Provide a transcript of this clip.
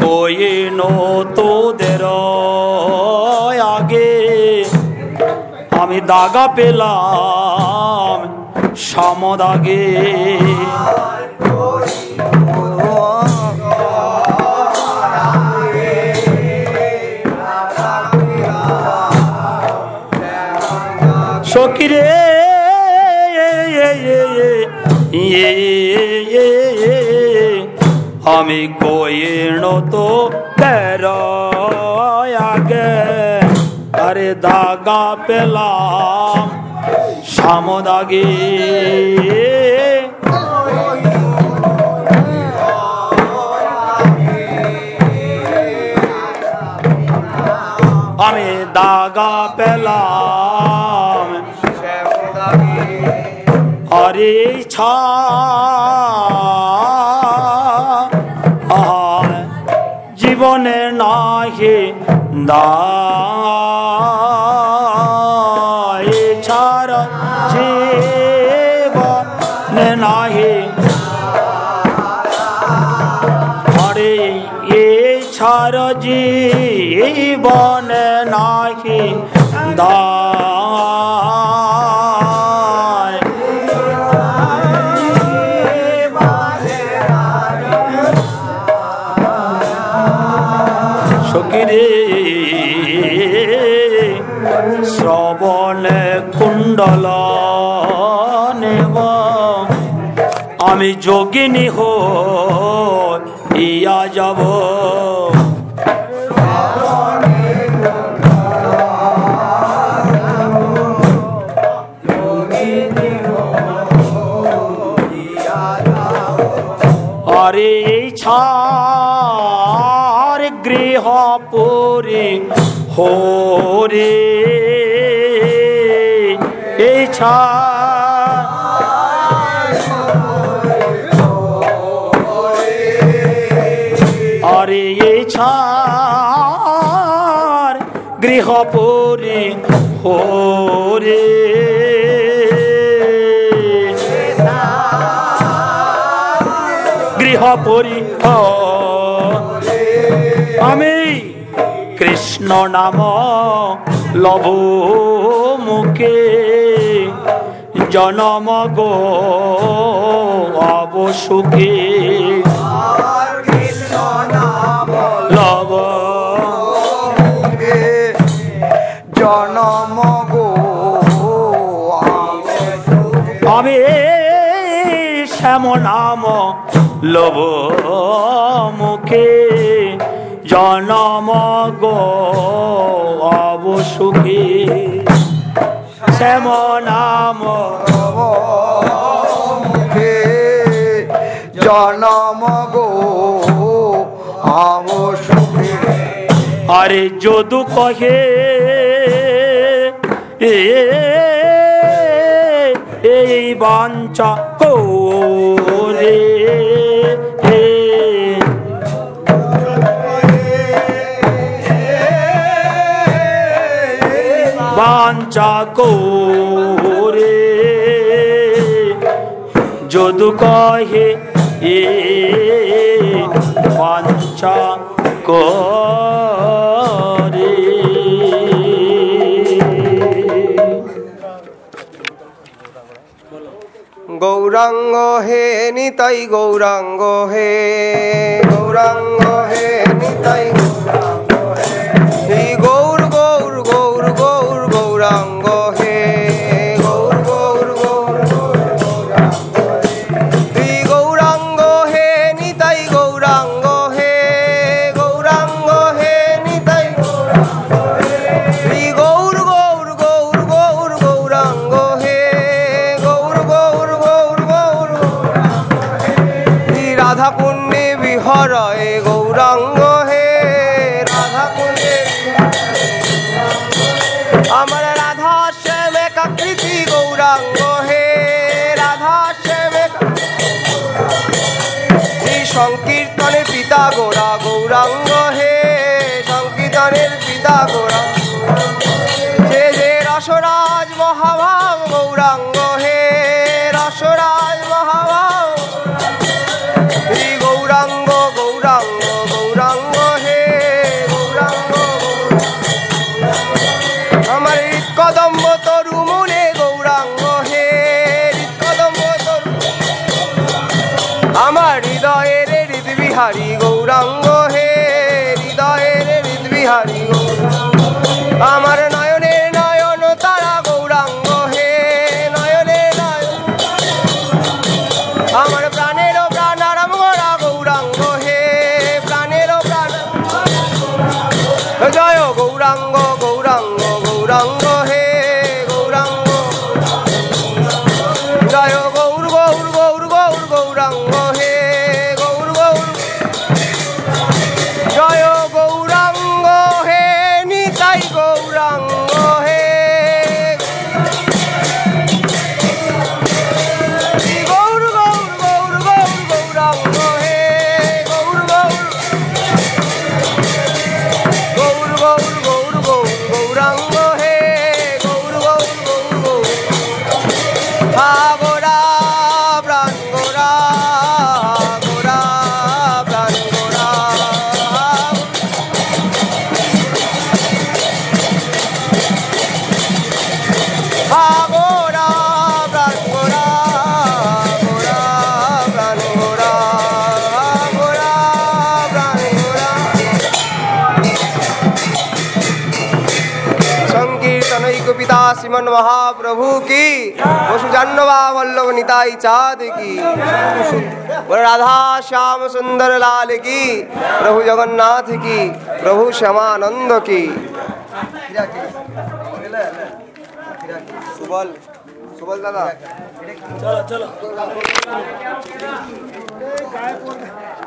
কই নো তোদের আগে। আমি দাগা পেলাম সমদাগে। সকিরে আমি কইণ তো তের আগে আরে দাগা পেলাম সামদাগে। দাগা পেলাম আরে ছা জীবনে নাহি দা ছাড় জীবনে নাহি আরে এ ছাড় জীবনে নাহি দা সকিরে শ্রবণে কুণ্ডল নেব। আমি যোগিনী হো ইয়া যাব। ছার গৃহ পুরে হরে। এই আরে এই ছার গৃহ পুরে হরে। গৃহ পরি আমি কৃষ্ণ নাম লভ মুখে জনম গো অবসুখে লব জনম গো আমি শ্যাম নাম লব মুখে জনম গো অবসুখে শ্যাম নাম মুখে জনম গো সুখে। আরে যদু কহে, এ, এই বাঞ্চা কোরে বাঞ্চা কোরে। যদু কহে এ বাঞ্চা করে। গৌরাঙ্গ হে নিতাই গৌরাঙ্গ হে গৌরাঙ্গ হে নিতাই হরয় গৌরাঙ্গ হে, রাধা কুলে। আমার রাধা শ্যাম একাকৃতি গৌরাঙ্গ হে, রাধা শ্যাম এই সংকীর্তনের পিতা গোরা গৌরাঙ্গ হে, সংকীর্তনের পিতা গোরা হৃদয়ে গৌরাঙ্গ হে হৃদয়ের হৃদবিহারী আমার Oh. श्रीमन महाप्रभु की। वसुजन्वा वल्लभ निताई चाद की। राधा श्याम सुंदर लाल की। प्रभु जगन्नाथ की। प्रभु श्यामानंद की। सुबल। सुबल दादा। चलो चलो।